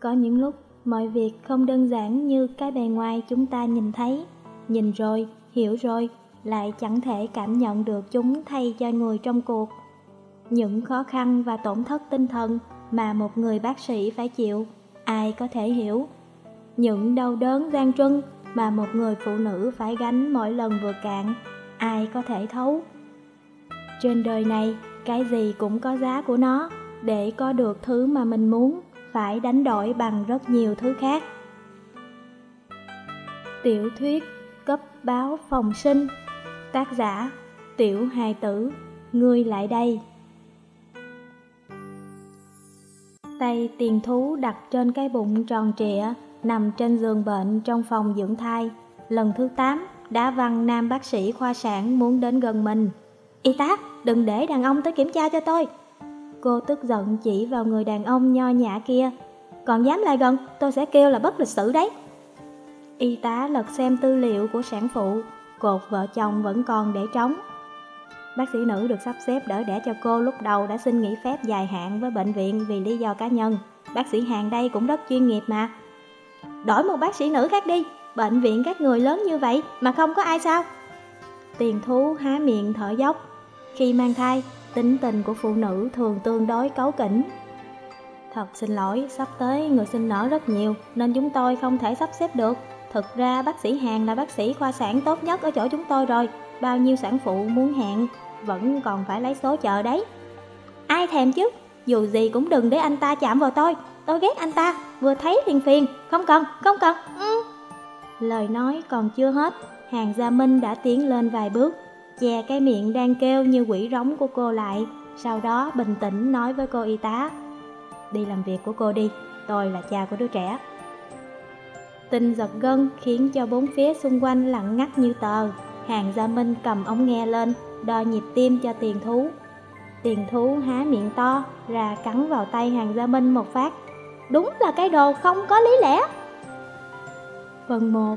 Có những lúc mọi việc không đơn giản như cái bề ngoài chúng ta nhìn thấy, nhìn rồi, hiểu rồi, lại chẳng thể cảm nhận được chúng thay cho người trong cuộc. Những khó khăn và tổn thất tinh thần mà một người bác sĩ phải chịu, ai có thể hiểu. Những đau đớn gian truân mà một người phụ nữ phải gánh mỗi lần vừa cạn, ai có thể thấu. Trên đời này, cái gì cũng có giá của nó, để có được thứ mà mình muốn, phải đánh đổi bằng rất nhiều thứ khác. Tiểu thuyết cấp báo phòng sinh Tác giả Tiểu hài tử Ngươi lại đây. Tay tiền thú đặt trên cái bụng tròn trịa Nằm trên giường bệnh trong phòng dưỡng thai. Lần thứ 8 đã văn nam bác sĩ khoa sản muốn đến gần mình. Y tá, đừng để đàn ông tới kiểm tra cho tôi. Cô tức giận chỉ vào người đàn ông nho nhã kia. Còn dám lại gần, tôi sẽ kêu là bất lịch sử đấy. Y tá lật xem tư liệu của sản phụ Cột vợ chồng vẫn còn để trống. Bác sĩ nữ được sắp xếp đỡ đẻ cho cô lúc đầu đã xin nghỉ phép dài hạn với bệnh viện vì lý do cá nhân. Bác sĩ hàng đây cũng rất chuyên nghiệp mà. Đổi một bác sĩ nữ khác đi Bệnh viện các người lớn như vậy mà không có ai sao? Tiền thú há miệng thở dốc. Khi mang thai, tính tình của phụ nữ thường tương đối cấu kỉnh. Thật xin lỗi, sắp tới người sinh nở rất nhiều Nên chúng tôi không thể sắp xếp được. Thực ra bác sĩ Hàn là bác sĩ khoa sản tốt nhất ở chỗ chúng tôi rồi Bao nhiêu sản phụ muốn hẹn Vẫn còn phải lấy số chờ đấy. Ai thèm chứ? Dù gì cũng đừng để anh ta chạm vào tôi Tôi ghét anh ta Vừa thấy phiền phiền. Không cần, không cần. Ừ. Lời nói còn chưa hết Hàng Gia Minh đã tiến lên vài bước Che cái miệng đang kêu như quỷ rống của cô lại. Sau đó bình tĩnh nói với cô y tá, Đi làm việc của cô đi, Tôi là cha của đứa trẻ. Tinh giật gân khiến cho bốn phía xung quanh lặng ngắt như tờ. Hàng Gia Minh cầm ống nghe lên, Đo nhịp tim cho tiền thú. Tiền thú há miệng to, Ra cắn vào tay hàng Gia Minh một phát. Đúng là cái đồ không có lý lẽ. Phần 1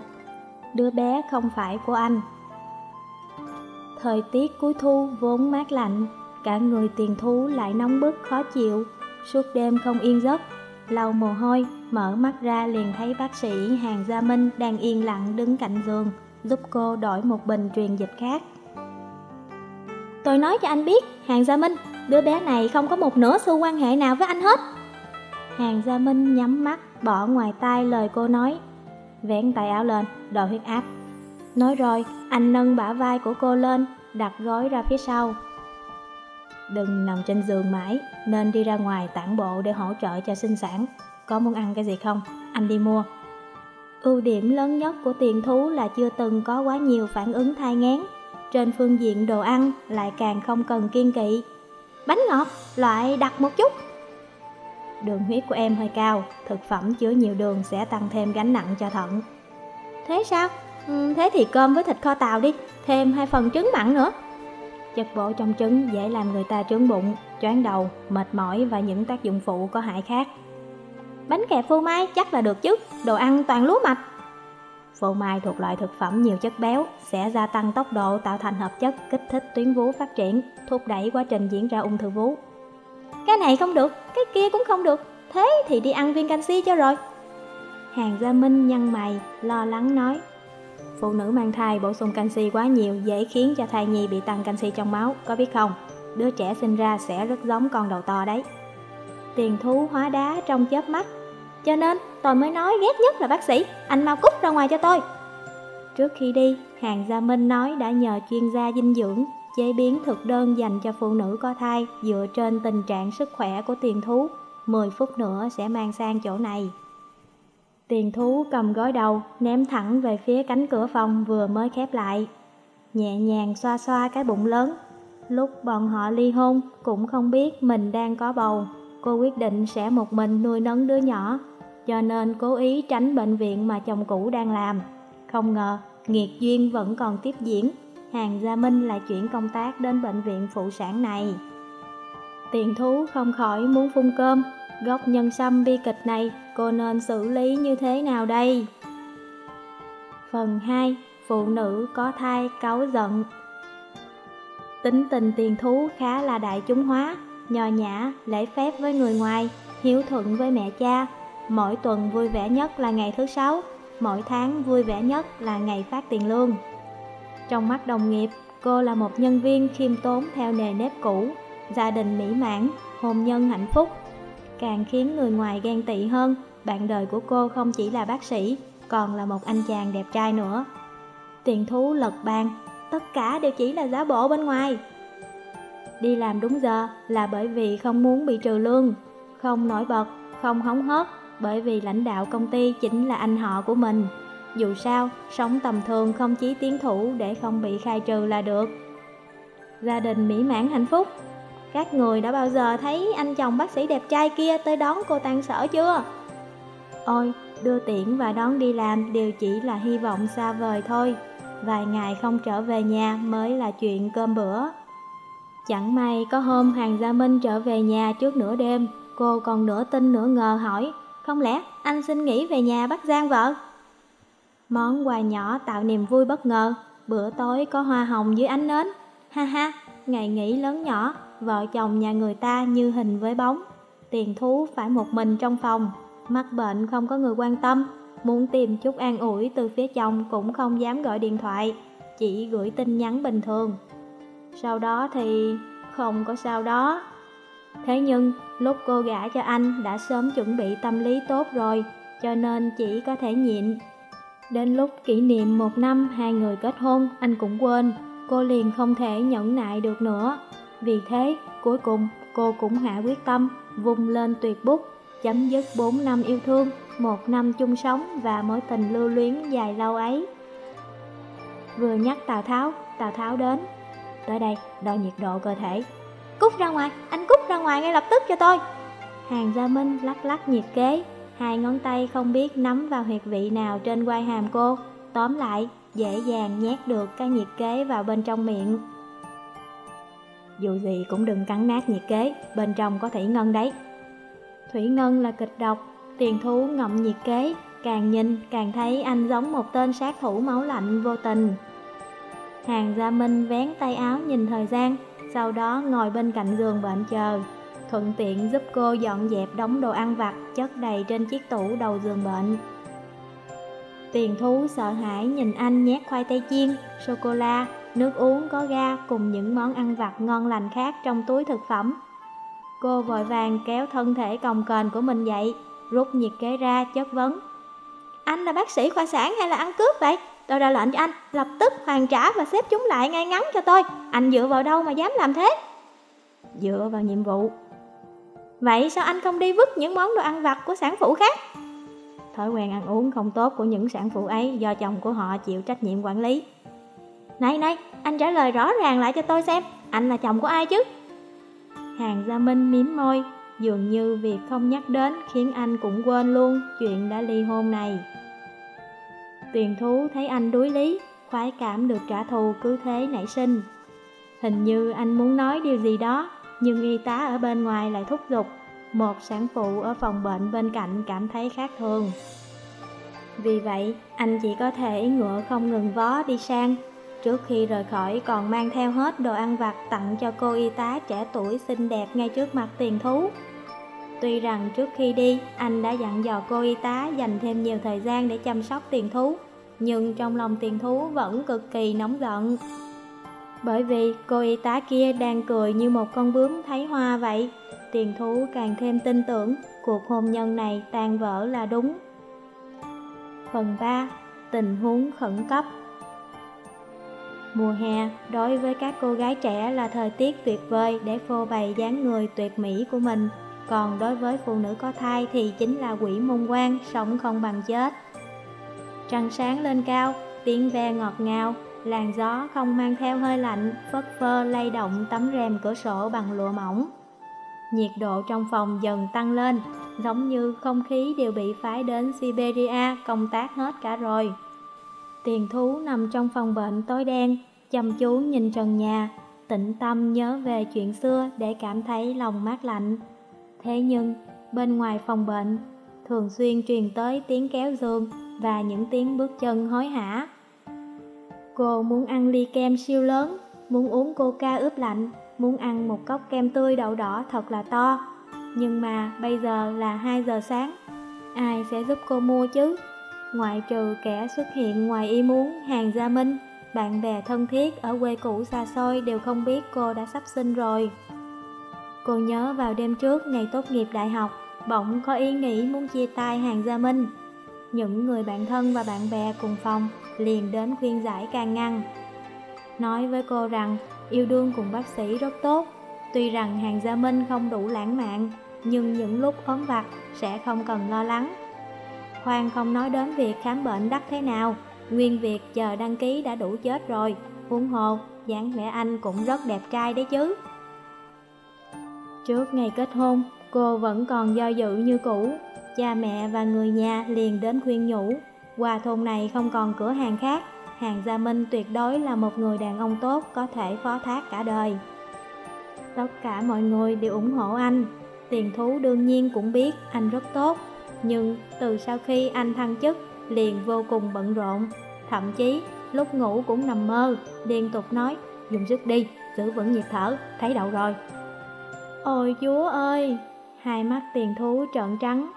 Đứa bé không phải của anh. Thời tiết cuối thu vốn mát lạnh Cả người tiền thú lại nóng bức khó chịu Suốt đêm không yên giấc lau mồ hôi, mở mắt ra liền thấy bác sĩ Hàng Gia Minh đang yên lặng đứng cạnh giường, giúp cô đổi một bình truyền dịch khác. Tôi nói cho anh biết, Hàng Gia Minh, đứa bé này không có một nửa xu quan hệ nào với anh hết. Hàng Gia Minh nhắm mắt, bỏ ngoài tai lời cô nói, vén tay áo lên, đo huyết áp. Nói rồi, anh nâng bả vai của cô lên, đặt gói ra phía sau, Đừng nằm trên giường mãi, nên đi ra ngoài tản bộ để hỗ trợ cho sinh sản. Có muốn ăn cái gì không? Anh đi mua. Ưu điểm lớn nhất của tiền thú là chưa từng có quá nhiều phản ứng thai ngán. Trên phương diện đồ ăn lại càng không cần kiên kỵ. Bánh ngọt, loại đặc một chút. Đường huyết của em hơi cao, thực phẩm chứa nhiều đường sẽ tăng thêm gánh nặng cho thận. Thế sao? Ừ, thế thì cơm với thịt kho tàu đi, thêm hai phần trứng mặn nữa. Chất bổ trong trứng dễ làm người ta trướng bụng, choáng đầu, mệt mỏi và những tác dụng phụ có hại khác. Bánh kẹp phô mai chắc là được chứ, đồ ăn toàn lúa mạch. Phô mai thuộc loại thực phẩm nhiều chất béo, sẽ gia tăng tốc độ tạo thành hợp chất kích thích tuyến vú phát triển, thúc đẩy quá trình diễn ra ung thư vú. Cái này không được, cái kia cũng không được, thế thì đi ăn viên canxi cho rồi. Hàng Gia Minh nhăn mày, lo lắng nói. Phụ nữ mang thai bổ sung canxi quá nhiều dễ khiến cho thai nhi bị tăng canxi trong máu, có biết không? Đứa trẻ sinh ra sẽ rất giống con đầu to đấy. Tiền thú hóa đá trong chớp mắt. Cho nên tôi mới nói ghét nhất là bác sĩ, anh mau cút ra ngoài cho tôi. Trước khi đi, Hàng Gia Minh nói đã nhờ chuyên gia dinh dưỡng chế biến thực đơn dành cho phụ nữ có thai dựa trên tình trạng sức khỏe của tiền thú. 10 phút nữa sẽ mang sang chỗ này. Tiền thú cầm gói đầu, ném thẳng về phía cánh cửa phòng vừa mới khép lại. Nhẹ nhàng xoa xoa cái bụng lớn. Lúc bọn họ ly hôn, cũng không biết mình đang có bầu. Cô quyết định sẽ một mình nuôi nấng đứa nhỏ, cho nên cố ý tránh bệnh viện mà chồng cũ đang làm. Không ngờ, nghiệt duyên vẫn còn tiếp diễn. Hàng Gia Minh lại chuyển công tác đến bệnh viện phụ sản này. Tiền thú không khỏi muốn phun cơm, Góc nhân xăm bi kịch này cô nên xử lý như thế nào đây? Phần 2. Phụ nữ có thai cáu giận Tính tình tiền thú khá là đại chúng hóa, nhò nhã, lễ phép với người ngoài, hiếu thuận với mẹ cha. mỗi tuần vui vẻ nhất là ngày thứ sáu, mỗi tháng vui vẻ nhất là ngày phát tiền lương. Trong mắt đồng nghiệp, cô là một nhân viên khiêm tốn theo nề nếp cũ, gia đình mỹ mãn, hôn nhân hạnh phúc. Càng khiến người ngoài ghen tị hơn, bạn đời của cô không chỉ là bác sĩ, còn là một anh chàng đẹp trai nữa. Tiền thú lật bàn, tất cả đều chỉ là giá bộ bên ngoài. Đi làm đúng giờ là bởi vì không muốn bị trừ lương, không nổi bật, không hóng hớt, bởi vì lãnh đạo công ty chính là anh họ của mình. Dù sao, sống tầm thường không chí tiến thủ để không bị khai trừ là được. Gia đình mỹ mãn hạnh phúc. Các người đã bao giờ thấy anh chồng bác sĩ đẹp trai kia tới đón cô tan sở chưa? Ôi, đưa tiễn và đón đi làm đều chỉ là hy vọng xa vời thôi. Vài ngày không trở về nhà mới là chuyện cơm bữa. Chẳng may có hôm hoàng Gia Minh trở về nhà trước nửa đêm, cô còn nửa tin nửa ngờ hỏi, không lẽ anh xin nghỉ về nhà bắt Giang vợ? Món quà nhỏ tạo niềm vui bất ngờ, bữa tối có hoa hồng dưới ánh nến. Ha ha, ngày nghỉ lớn nhỏ, vợ chồng nhà người ta như hình với bóng. Tiền thú phải một mình trong phòng, mắc bệnh không có người quan tâm, muốn tìm chút an ủi từ phía chồng cũng không dám gọi điện thoại, chỉ gửi tin nhắn bình thường. Sau đó thì không có sao đó. Thế nhưng, lúc cô gả cho anh đã sớm chuẩn bị tâm lý tốt rồi, cho nên chỉ có thể nhịn. Đến lúc kỷ niệm một năm hai người kết hôn, anh cũng quên, cô liền không thể nhẫn nại được nữa. Vì thế, cuối cùng cô cũng hạ quyết tâm, vùng lên tuyệt bút, chấm dứt 4 năm yêu thương, một năm chung sống và mối tình lưu luyến dài lâu ấy. Vừa nhắc Tào Tháo, Tào Tháo đến. Tới đây, đo nhiệt độ cơ thể. Cút ra ngoài, anh cút ra ngoài ngay lập tức cho tôi. Hàng Gia Minh lắc lắc nhiệt kế, hai ngón tay không biết nắm vào huyệt vị nào trên quai hàm cô. Tóm lại, dễ dàng nhét được cái nhiệt kế vào bên trong miệng. Dù gì cũng đừng cắn nát nhiệt kế, bên trong có thủy ngân đấy. Thủy ngân là kịch độc, tiền thú ngậm nhiệt kế, càng nhìn càng thấy anh giống một tên sát thủ máu lạnh vô tình. Hàng Gia Minh vén tay áo nhìn thời gian, sau đó ngồi bên cạnh giường bệnh chờ, thuận tiện giúp cô dọn dẹp đống đồ ăn vặt chất đầy trên chiếc tủ đầu giường bệnh. Tiền thú sợ hãi nhìn anh nhét khoai tây chiên, sô-cô-la, nước uống có ga cùng những món ăn vặt ngon lành khác trong túi thực phẩm. Cô vội vàng kéo thân thể còng kềnh của mình dậy, rút nhiệt kế ra chất vấn. Anh là bác sĩ khoa sản hay là ăn cướp vậy? Tôi ra lệnh cho anh, lập tức hoàn trả và xếp chúng lại ngay ngắn cho tôi. Anh dựa vào đâu mà dám làm thế? Dựa vào nhiệm vụ. Vậy sao anh không đi vứt những món đồ ăn vặt của sản phụ khác? Thói quen ăn uống không tốt của những sản phụ ấy do chồng của họ chịu trách nhiệm quản lý. Này này, anh trả lời rõ ràng lại cho tôi xem, anh là chồng của ai chứ? Hàng Gia Minh miếm môi, dường như việc không nhắc đến khiến anh cũng quên luôn chuyện đã ly hôn này. Tuyền thú thấy anh đuối lý, khoái cảm được trả thù cứ thế nảy sinh. Hình như anh muốn nói điều gì đó, nhưng y tá ở bên ngoài lại thúc giục. Một sản phụ ở phòng bệnh bên cạnh cảm thấy khác thường. Vì vậy, anh chỉ có thể ngựa không ngừng vó đi sang. Trước khi rời khỏi còn mang theo hết đồ ăn vặt tặng cho cô y tá trẻ tuổi xinh đẹp ngay trước mặt tiền thú. Tuy rằng trước khi đi, anh đã dặn dò cô y tá dành thêm nhiều thời gian để chăm sóc tiền thú, nhưng trong lòng tiền thú vẫn cực kỳ nóng giận. Bởi vì cô y tá kia đang cười như một con bướm thấy hoa vậy, tiền thú càng thêm tin tưởng cuộc hôn nhân này tan vỡ là đúng. Phần 3. Tình huống khẩn cấp Mùa hè, đối với các cô gái trẻ là thời tiết tuyệt vời để phô bày dáng người tuyệt mỹ của mình còn đối với phụ nữ có thai thì chính là quỷ môn quan, sống không bằng chết. Trăng sáng lên cao, tiếng ve ngọt ngào, làn gió không mang theo hơi lạnh, phất phơ lay động tấm rèm cửa sổ bằng lụa mỏng. Nhiệt độ trong phòng dần tăng lên, giống như không khí đều bị phái đến Siberia công tác hết cả rồi. Tiền thú nằm trong phòng bệnh tối đen, chăm chú nhìn trần nhà, tĩnh tâm nhớ về chuyện xưa để cảm thấy lòng mát lạnh. Thế nhưng, bên ngoài phòng bệnh, thường xuyên truyền tới tiếng kéo giường và những tiếng bước chân hối hả. Cô muốn ăn ly kem siêu lớn, muốn uống coca ướp lạnh, muốn ăn một cốc kem tươi đậu đỏ thật là to. Nhưng mà bây giờ là 2 giờ sáng. ai sẽ giúp cô mua chứ? Ngoại trừ kẻ xuất hiện ngoài ý muốn hàng gia minh, bạn bè thân thiết ở quê cũ xa xôi đều không biết cô đã sắp sinh rồi. Cô nhớ vào đêm trước ngày tốt nghiệp đại học, bỗng có ý nghĩ muốn chia tay hàng gia minh. Những người bạn thân và bạn bè cùng phòng liền đến khuyên giải can ngăn. Nói với cô rằng yêu đương cùng bác sĩ rất tốt, tuy rằng hàng gia minh không đủ lãng mạn, nhưng những lúc ốm vặt sẽ không cần lo lắng. Khoan không nói đến việc khám bệnh đắt thế nào, nguyên việc chờ đăng ký đã đủ chết rồi, huống hồ, dáng vẻ anh cũng rất đẹp trai đấy chứ. Trước ngày kết hôn, cô vẫn còn do dự như cũ, cha mẹ và người nhà liền đến khuyên nhủ, qua thôn này không còn cửa hàng khác, hàng Gia Minh tuyệt đối là một người đàn ông tốt có thể phó thác cả đời. Tất cả mọi người đều ủng hộ anh, tiền thú đương nhiên cũng biết anh rất tốt, nhưng từ sau khi anh thăng chức liền vô cùng bận rộn, thậm chí lúc ngủ cũng nằm mơ, liên tục nói dùng sức đi, giữ vững nhịp thở, thấy đậu rồi. Ôi chúa ơi, hai mắt tiền thú trợn trắng.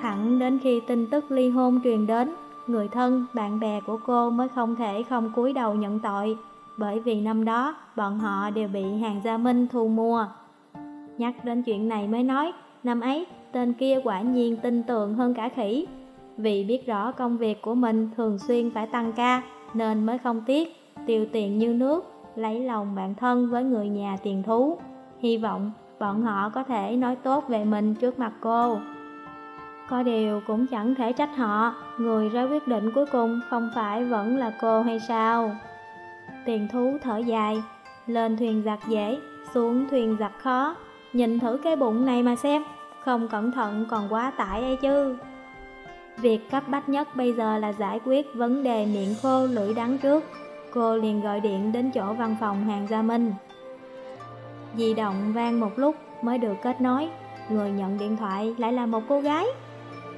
Thẳng đến khi tin tức ly hôn truyền đến, người thân, bạn bè của cô mới không thể không cúi đầu nhận tội, bởi vì năm đó bọn họ đều bị hàng gia minh thu mua. Nhắc đến chuyện này mới nói, năm ấy tên kia quả nhiên tin tưởng hơn cả khỉ. Vì biết rõ công việc của mình thường xuyên phải tăng ca, nên mới không tiếc, tiêu tiền như nước, lấy lòng bạn thân với người nhà tiền thú. Hy vọng bọn họ có thể nói tốt về mình trước mặt cô. Có điều cũng chẳng thể trách họ, người ra quyết định cuối cùng không phải vẫn là cô hay sao? Tiền thú thở dài, lên thuyền giặt dễ, xuống thuyền giặt khó, nhìn thử cái bụng này mà xem, không cẩn thận còn quá tải ấy chứ. Việc cấp bách nhất bây giờ là giải quyết vấn đề miệng khô lưỡi đắng trước. Cô liền gọi điện đến chỗ văn phòng hàng Gia Minh. Di động vang một lúc mới được kết nối, người nhận điện thoại lại là một cô gái.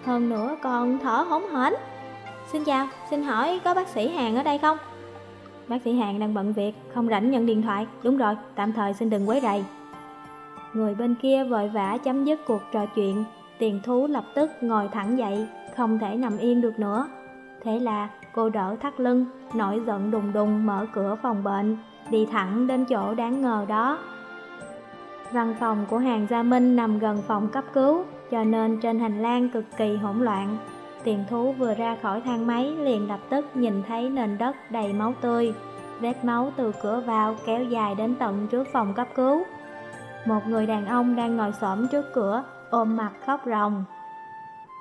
Hơn nữa còn thở hổn hển. Xin chào, xin hỏi có bác sĩ Hàng ở đây không? Bác sĩ Hàng đang bận việc, không rảnh nhận điện thoại. Đúng rồi, tạm thời xin đừng quấy rầy. Người bên kia vội vã chấm dứt cuộc trò chuyện, tiền thú lập tức ngồi thẳng dậy, không thể nằm yên được nữa. Thế là cô đỡ thắt lưng, nổi giận đùng đùng mở cửa phòng bệnh, đi thẳng đến chỗ đáng ngờ đó. Văn phòng của hàng Gia Minh nằm gần phòng cấp cứu, cho nên trên hành lang cực kỳ hỗn loạn. Tiền thú vừa ra khỏi thang máy liền lập tức nhìn thấy nền đất đầy máu tươi. Vết máu từ cửa vào kéo dài đến tận trước phòng cấp cứu. Một người đàn ông đang ngồi xổm trước cửa, ôm mặt khóc ròng.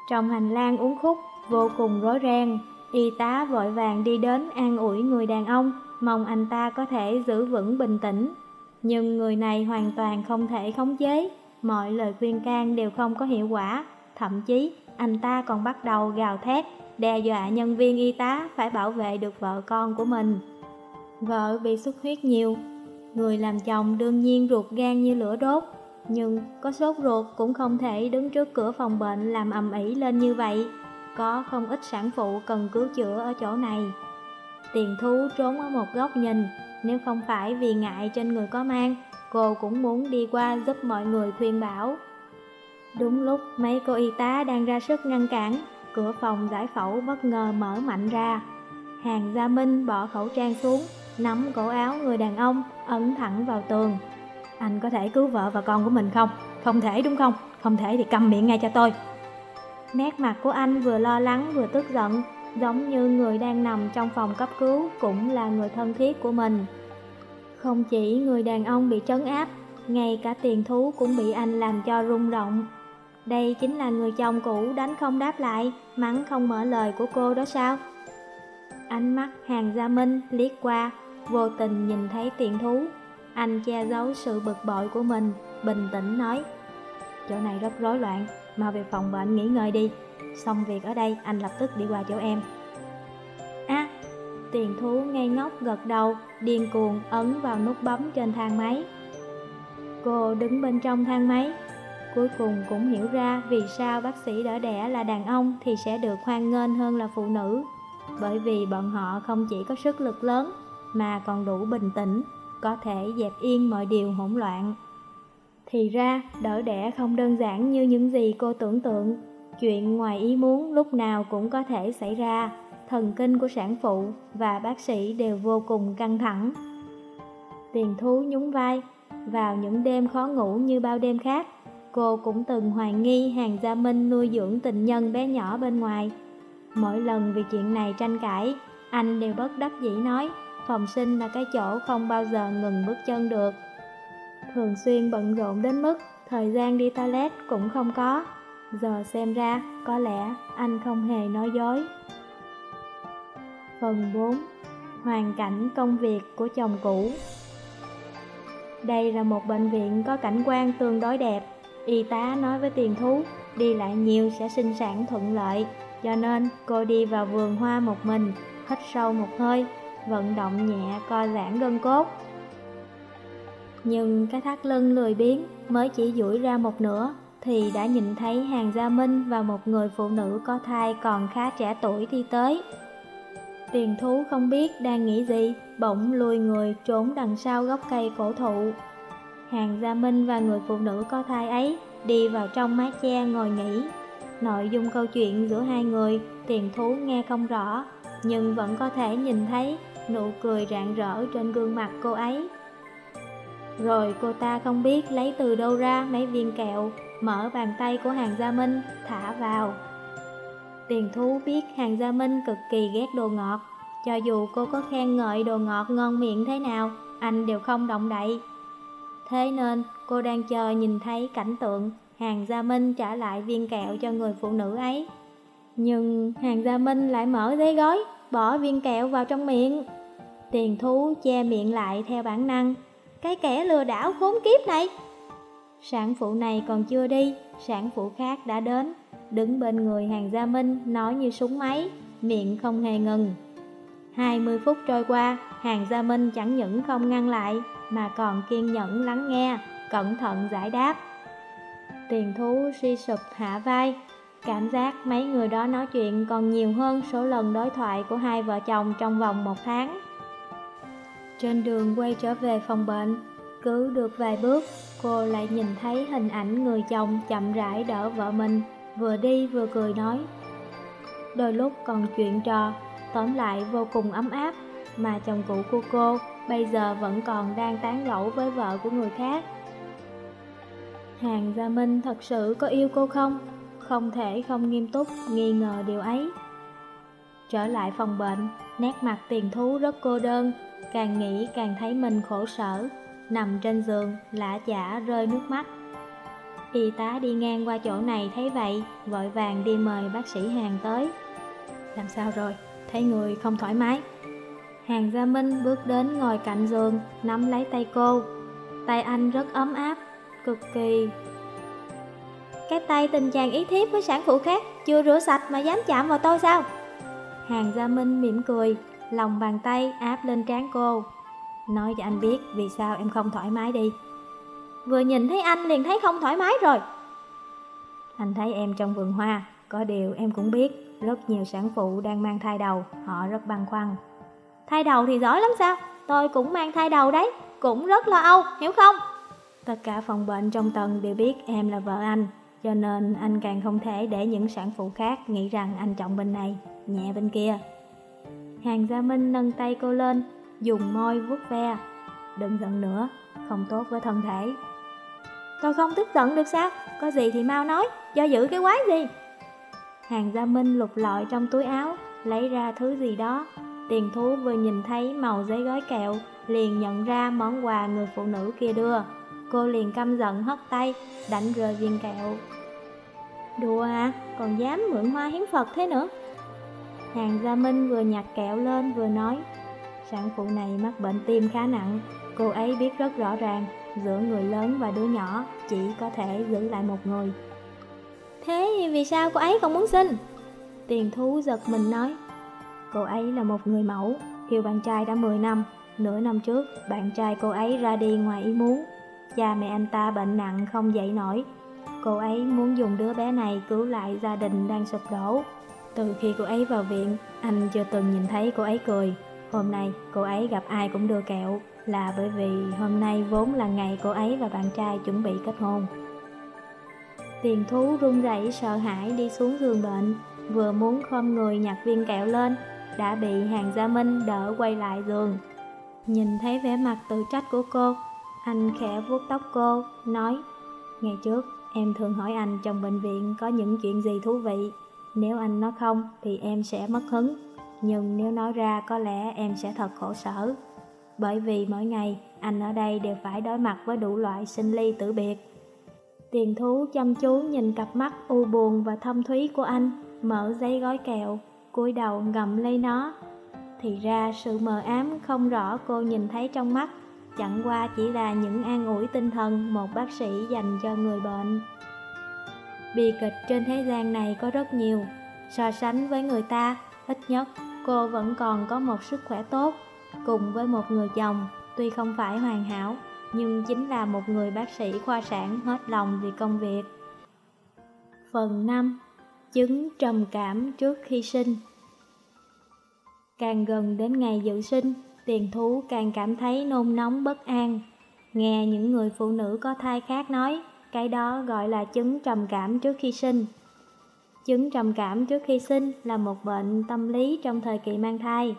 Trong hành lang uống khúc, vô cùng rối ren, y tá vội vàng đi đến an ủi người đàn ông, mong anh ta có thể giữ vững bình tĩnh. Nhưng người này hoàn toàn không thể khống chế, mọi lời khuyên can đều không có hiệu quả, thậm chí anh ta còn bắt đầu gào thét, đe dọa nhân viên y tá phải bảo vệ được vợ con của mình. Vợ bị xuất huyết nhiều, người làm chồng đương nhiên ruột gan như lửa đốt, nhưng có sốt ruột cũng không thể đứng trước cửa phòng bệnh làm ầm ĩ lên như vậy. Có không ít sản phụ cần cứu chữa ở chỗ này. Tiền thú trốn ở một góc nhìn, nếu không phải vì ngại trên người có mang, cô cũng muốn đi qua giúp mọi người khuyên bảo. Đúng lúc mấy cô y tá đang ra sức ngăn cản, cửa phòng giải phẫu bất ngờ mở mạnh ra. Hàng Gia Minh bỏ khẩu trang xuống, nắm cổ áo người đàn ông, ấn thẳng vào tường. Anh có thể cứu vợ và con của mình không? Không thể đúng không? Không thể thì câm miệng ngay cho tôi. Nét mặt của anh vừa lo lắng vừa tức giận, giống như người đang nằm trong phòng cấp cứu cũng là người thân thiết của mình. Không chỉ người đàn ông bị trấn áp, ngay cả tiền thú cũng bị anh làm cho rung động. Đây chính là người chồng cũ đánh không đáp lại, mắng không mở lời của cô đó sao? Ánh mắt hàng gia minh liếc qua, vô tình nhìn thấy tiền thú. Anh che giấu sự bực bội của mình, bình tĩnh nói Chỗ này rất rối loạn, mau về phòng bệnh nghỉ ngơi đi Xong việc ở đây, anh lập tức đi qua chỗ em À, tiền thú ngây ngốc gật đầu, điên cuồng ấn vào nút bấm trên thang máy Cô đứng bên trong thang máy Cuối cùng cũng hiểu ra vì sao bác sĩ đỡ đẻ là đàn ông thì sẽ được hoan nghênh hơn là phụ nữ Bởi vì bọn họ không chỉ có sức lực lớn mà còn đủ bình tĩnh có thể dẹp yên mọi điều hỗn loạn. Thì ra, đỡ đẻ không đơn giản như những gì cô tưởng tượng. Chuyện ngoài ý muốn lúc nào cũng có thể xảy ra, thần kinh của sản phụ và bác sĩ đều vô cùng căng thẳng. Tiền thú nhún vai, vào những đêm khó ngủ như bao đêm khác, cô cũng từng hoài nghi hàng gia minh nuôi dưỡng tình nhân bé nhỏ bên ngoài. Mỗi lần vì chuyện này tranh cãi, anh đều bất đắc dĩ nói, phòng sinh là cái chỗ không bao giờ ngừng bước chân được. Thường xuyên bận rộn đến mức thời gian đi toilet cũng không có. Giờ xem ra, có lẽ anh không hề nói dối. Phần 4 Hoàn cảnh công việc của chồng cũ Đây là một bệnh viện có cảnh quan tương đối đẹp. Y tá nói với tiền thú, đi lại nhiều sẽ sinh sản thuận lợi. Cho nên cô đi vào vườn hoa một mình, hít sâu một hơi, vận động nhẹ co giãn gân cốt. Nhưng cái thắt lưng lười biếng mới chỉ duỗi ra một nửa thì đã nhìn thấy hàng gia minh và một người phụ nữ có thai còn khá trẻ tuổi đi tới. Tiền thú không biết đang nghĩ gì, bỗng lùi người trốn đằng sau gốc cây cổ thụ. Hàng gia minh và người phụ nữ có thai ấy đi vào trong mái che ngồi nghỉ. Nội dung câu chuyện giữa hai người tiền thú nghe không rõ, nhưng vẫn có thể nhìn thấy nụ cười rạng rỡ trên gương mặt cô ấy. Rồi cô ta không biết lấy từ đâu ra mấy viên kẹo, mở bàn tay của hàng gia minh, thả vào. Tiền thú biết hàng gia minh cực kỳ ghét đồ ngọt, cho dù cô có khen ngợi đồ ngọt ngon miệng thế nào, anh đều không động đậy. Thế nên cô đang chờ nhìn thấy cảnh tượng hàng gia minh trả lại viên kẹo cho người phụ nữ ấy. Nhưng hàng gia minh lại mở giấy gói, bỏ viên kẹo vào trong miệng. Tiền thú che miệng lại theo bản năng, cái kẻ lừa đảo khốn kiếp này. Sản phụ này còn chưa đi, sản phụ khác đã đến, đứng bên người hàng gia minh nói như súng máy, miệng không hề ngừng. 20 phút trôi qua, hàng gia minh chẳng những không ngăn lại, mà còn kiên nhẫn lắng nghe, cẩn thận giải đáp. Tiền thú suy sụp hạ vai, cảm giác mấy người đó nói chuyện còn nhiều hơn số lần đối thoại của hai vợ chồng trong vòng một tháng. Trên đường quay trở về phòng bệnh, cứ được vài bước, cô lại nhìn thấy hình ảnh người chồng chậm rãi đỡ vợ mình, vừa đi vừa cười nói. Đôi lúc còn chuyện trò, tóm lại vô cùng ấm áp, mà chồng cũ của cô bây giờ vẫn còn đang tán gẫu với vợ của người khác. Hàng Gia Minh thật sự có yêu cô không? Không thể không nghiêm túc nghi ngờ điều ấy. Trở lại phòng bệnh, nét mặt tiền thú rất cô đơn, càng nghĩ càng thấy mình khổ sở, nằm trên giường, lã chả rơi nước mắt. Y tá đi ngang qua chỗ này thấy vậy, vội vàng đi mời bác sĩ Hàng tới. Làm sao rồi? Thấy người không thoải mái. Hàng Gia Minh bước đến ngồi cạnh giường, nắm lấy tay cô. Tay anh rất ấm áp, cực kỳ. Cái tay tình chàng ý thiếp với sản phụ khác, chưa rửa sạch mà dám chạm vào tôi sao? Hàng Gia Minh mỉm cười, lòng bàn tay áp lên trán cô. Nói cho anh biết vì sao em không thoải mái đi. Vừa nhìn thấy anh liền thấy không thoải mái rồi. Anh thấy em trong vườn hoa, có điều em cũng biết rất nhiều sản phụ đang mang thai đầu, họ rất băn khoăn. Thai đầu thì giỏi lắm sao? Tôi cũng mang thai đầu đấy, cũng rất lo âu, hiểu không? Tất cả phòng bệnh trong tầng đều biết em là vợ anh, cho nên anh càng không thể để những sản phụ khác nghĩ rằng anh trọng bên này, nhẹ bên kia. Hàng Gia Minh nâng tay cô lên, dùng môi vuốt ve. Đừng giận nữa, không tốt với thân thể. Tôi không tức giận được sao? Có gì thì mau nói, do giữ cái quái gì? Hàng Gia Minh lục lọi trong túi áo, lấy ra thứ gì đó. Tiền thú vừa nhìn thấy màu giấy gói kẹo, liền nhận ra món quà người phụ nữ kia đưa. Cô liền căm giận hất tay, đánh rơi viên kẹo. Đùa à, còn dám mượn hoa hiến Phật thế nữa. Hàng Gia Minh vừa nhặt kẹo lên vừa nói Sản phụ này mắc bệnh tim khá nặng Cô ấy biết rất rõ ràng Giữa người lớn và đứa nhỏ Chỉ có thể giữ lại một người Thế vì sao cô ấy không muốn sinh? Tiền thú giật mình nói Cô ấy là một người mẫu Yêu bạn trai đã 10 năm Nửa năm trước bạn trai cô ấy ra đi ngoài ý muốn Cha mẹ anh ta bệnh nặng không dậy nổi Cô ấy muốn dùng đứa bé này cứu lại gia đình đang sụp đổ từ khi cô ấy vào viện, anh chưa từng nhìn thấy cô ấy cười. Hôm nay, cô ấy gặp ai cũng đưa kẹo, là bởi vì hôm nay vốn là ngày cô ấy và bạn trai chuẩn bị kết hôn. Tiền thú run rẩy sợ hãi đi xuống giường bệnh, vừa muốn khom người nhặt viên kẹo lên, đã bị hàng gia minh đỡ quay lại giường. Nhìn thấy vẻ mặt tự trách của cô, anh khẽ vuốt tóc cô, nói Ngày trước, em thường hỏi anh trong bệnh viện có những chuyện gì thú vị. Nếu anh nói không thì em sẽ mất hứng, nhưng nếu nói ra có lẽ em sẽ thật khổ sở. Bởi vì mỗi ngày anh ở đây đều phải đối mặt với đủ loại sinh ly tử biệt. Tiền thú chăm chú nhìn cặp mắt u buồn và thâm thúy của anh, mở giấy gói kẹo, cúi đầu ngậm lấy nó. Thì ra sự mờ ám không rõ cô nhìn thấy trong mắt, chẳng qua chỉ là những an ủi tinh thần một bác sĩ dành cho người bệnh. Bi kịch trên thế gian này có rất nhiều, so sánh với người ta, ít nhất cô vẫn còn có một sức khỏe tốt, cùng với một người chồng, tuy không phải hoàn hảo, nhưng chính là một người bác sĩ khoa sản hết lòng vì công việc. Phần 5. Chứng trầm cảm trước khi sinh Càng gần đến ngày dự sinh, tiền thú càng cảm thấy nôn nóng bất an. Nghe những người phụ nữ có thai khác nói, cái đó gọi là chứng trầm cảm trước khi sinh. Chứng trầm cảm trước khi sinh là một bệnh tâm lý trong thời kỳ mang thai,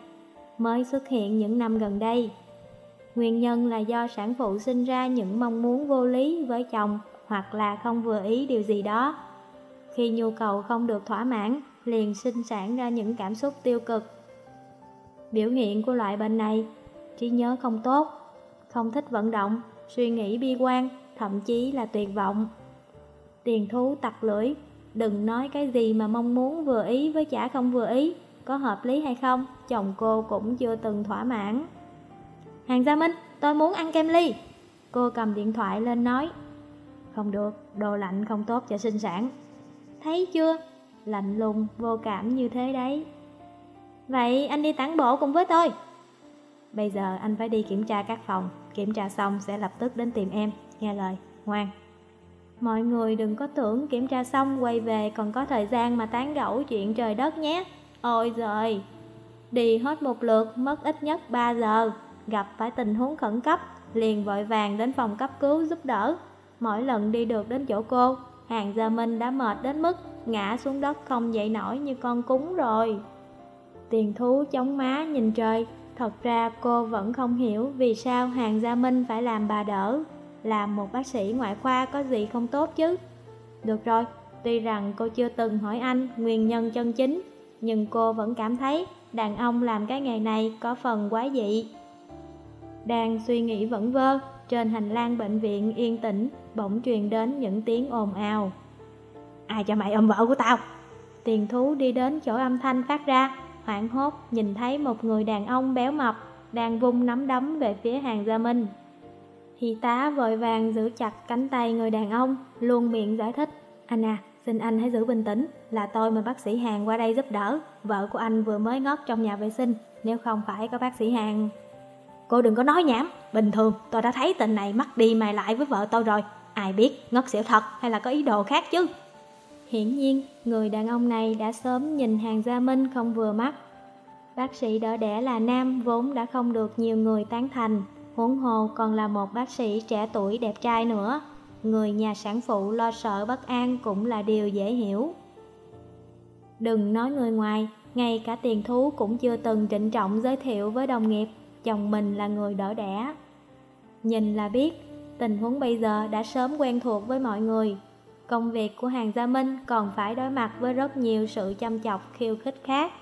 mới xuất hiện những năm gần đây. Nguyên nhân là do sản phụ sinh ra những mong muốn vô lý với chồng hoặc là không vừa ý điều gì đó. Khi nhu cầu không được thỏa mãn, liền sinh sản ra những cảm xúc tiêu cực. Biểu hiện của loại bệnh này, trí nhớ không tốt, không thích vận động, suy nghĩ bi quan, thậm chí là tuyệt vọng. Tiền thú tặc lưỡi, đừng nói cái gì mà mong muốn vừa ý với chả không vừa ý, có hợp lý hay không, chồng cô cũng chưa từng thỏa mãn. Hàng Gia Minh, tôi muốn ăn kem ly. Cô cầm điện thoại lên nói. Không được, đồ lạnh không tốt cho sinh sản. Thấy chưa? Lạnh lùng, vô cảm như thế đấy. Vậy anh đi tản bộ cùng với tôi. Bây giờ anh phải đi kiểm tra các phòng, kiểm tra xong sẽ lập tức đến tìm em, nghe lời, ngoan. Mọi người đừng có tưởng kiểm tra xong quay về còn có thời gian mà tán gẫu chuyện trời đất nhé. Ôi giời, đi hết một lượt mất ít nhất 3 giờ, gặp phải tình huống khẩn cấp, liền vội vàng đến phòng cấp cứu giúp đỡ. Mỗi lần đi được đến chỗ cô, hàng giờ minh đã mệt đến mức ngã xuống đất không dậy nổi như con cúng rồi. Tiền thú chống má nhìn trời, thật ra cô vẫn không hiểu vì sao hàng gia minh phải làm bà đỡ. Làm một bác sĩ ngoại khoa có gì không tốt chứ? Được rồi, tuy rằng cô chưa từng hỏi anh nguyên nhân chân chính, nhưng cô vẫn cảm thấy đàn ông làm cái nghề này có phần quá dị. Đang suy nghĩ vẩn vơ, trên hành lang bệnh viện yên tĩnh bỗng truyền đến những tiếng ồn ào. Ai cho mày ôm vợ của tao? Tiền thú đi đến chỗ âm thanh phát ra, hoảng hốt nhìn thấy một người đàn ông béo mập đang vung nắm đấm về phía hàng gia minh. Y tá vội vàng giữ chặt cánh tay người đàn ông, luôn miệng giải thích. Anh à, xin anh hãy giữ bình tĩnh, là tôi mời bác sĩ Hàng qua đây giúp đỡ. Vợ của anh vừa mới ngất trong nhà vệ sinh, nếu không phải có bác sĩ Hàng... Cô đừng có nói nhảm, bình thường tôi đã thấy tình này mắc đi mày lại với vợ tôi rồi. Ai biết ngất xỉu thật hay là có ý đồ khác chứ. Hiển nhiên, người đàn ông này đã sớm nhìn hàng gia minh không vừa mắt. Bác sĩ đỡ đẻ là nam vốn đã không được nhiều người tán thành, huống hồ còn là một bác sĩ trẻ tuổi đẹp trai nữa. Người nhà sản phụ lo sợ bất an cũng là điều dễ hiểu. Đừng nói người ngoài, ngay cả tiền thú cũng chưa từng trịnh trọng giới thiệu với đồng nghiệp chồng mình là người đỡ đẻ. Nhìn là biết, tình huống bây giờ đã sớm quen thuộc với mọi người. Công việc của hàng gia Minh còn phải đối mặt với rất nhiều sự chăm chọc khiêu khích khác.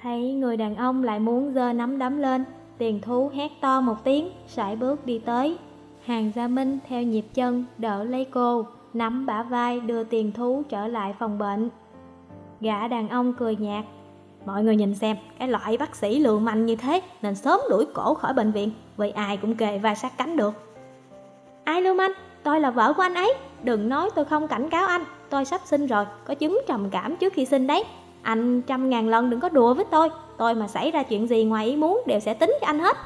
Thấy người đàn ông lại muốn giơ nắm đấm lên, tiền thú hét to một tiếng, sải bước đi tới. Hàng gia Minh theo nhịp chân đỡ lấy cô, nắm bả vai đưa tiền thú trở lại phòng bệnh. Gã đàn ông cười nhạt, Mọi người nhìn xem, cái loại bác sĩ lừa manh như thế nên sớm đuổi cổ khỏi bệnh viện, vậy ai cũng kề vai sát cánh được. Ai lưu manh? Tôi là vợ của anh ấy. Đừng nói tôi không cảnh cáo anh, tôi sắp sinh rồi, có chứng trầm cảm trước khi sinh đấy. Anh trăm ngàn lần đừng có đùa với tôi, tôi mà xảy ra chuyện gì ngoài ý muốn đều sẽ tính cho anh hết.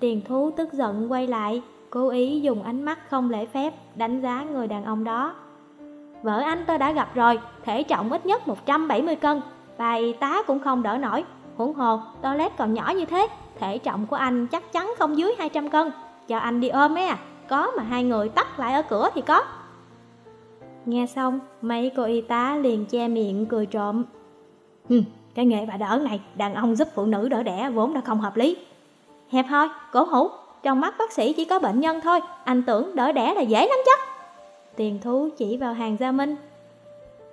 Tiền thú tức giận quay lại, cố ý dùng ánh mắt không lễ phép đánh giá người đàn ông đó. Vợ anh tôi đã gặp rồi, thể trọng ít nhất 170 cân, Bà y tá cũng không đỡ nổi Huống hồ toilet còn nhỏ như thế Thể trọng của anh chắc chắn không dưới 200 cân Cho anh đi ôm ấy à có mà hai người tắt lại ở cửa thì có Nghe xong, mấy cô y tá liền che miệng cười trộm. Ừ, cái nghề bà đỡ này, đàn ông giúp phụ nữ đỡ đẻ vốn đã không hợp lý. Hẹp thôi, cổ hủ, trong mắt bác sĩ chỉ có bệnh nhân thôi, anh tưởng đỡ đẻ là dễ lắm chắc. Tiền thú chỉ vào hàng gia minh.